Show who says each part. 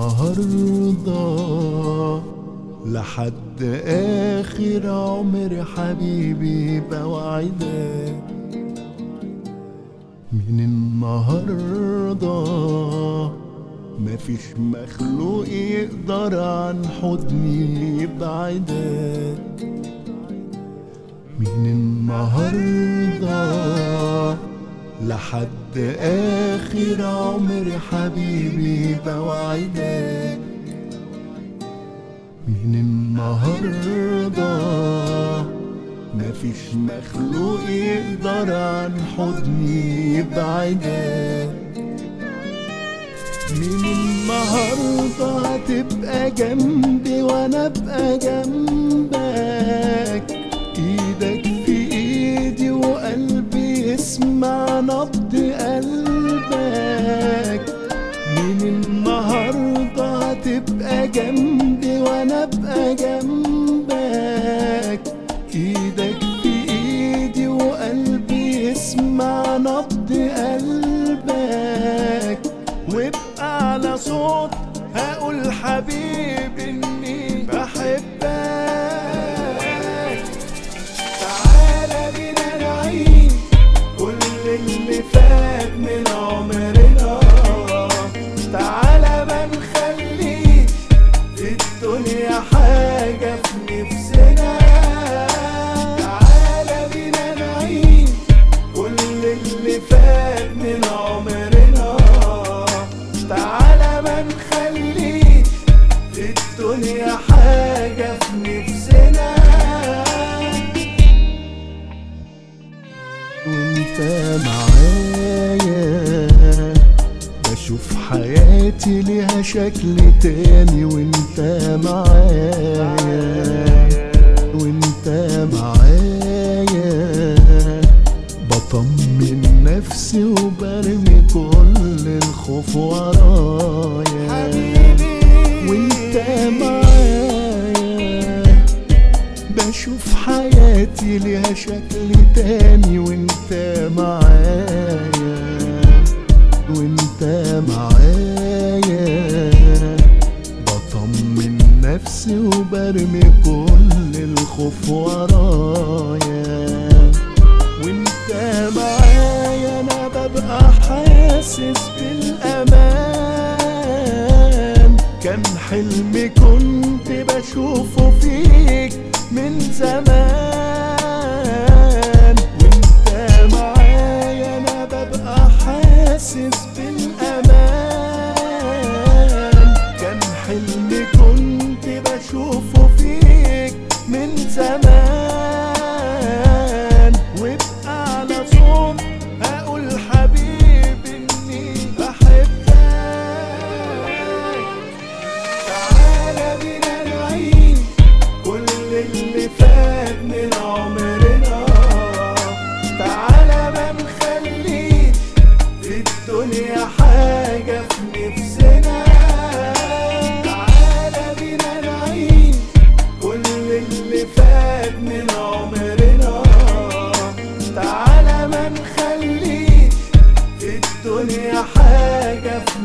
Speaker 1: النهاردة لحد آخر عمر حبيبي بوعدك. من النهاردة مفيش مخلوق يقدر عن حضني يبعدك من النهارده لحد آخر عمر حبيبي بوعدك. من النهاردة مفيش مخلوق يقدر عن حضني يبعدك. من النهاردة هتبقى جنبي وأنا أبقى جنبك. إيدك في إيدي وقلبي يسمع نبض قلبك. وابقى على صوت هقول حبيبي إني بحبك. تعالى بينا نعيش كل اللي فات من عمرنا. تعالى ما نخليش في الدنيا حاجة في نفسنا وانت معايا. بشوف حياتي ليها شكل تاني وانت معايا. وانت معايا. بطمن نفسي وبرمي كل الخوف ورايا.
Speaker 2: حبيبي.
Speaker 1: وانت معايا. حياتي ليها شكل تاني وانت معايا وانت معايا. بطمن نفسي وبرمي كل الخوف ورايا. وانت معايا أنا ببقى حاسس بالأمان. كان حلمي كنت بشوفه فيك من زمان. فيك الدنيا حاجة في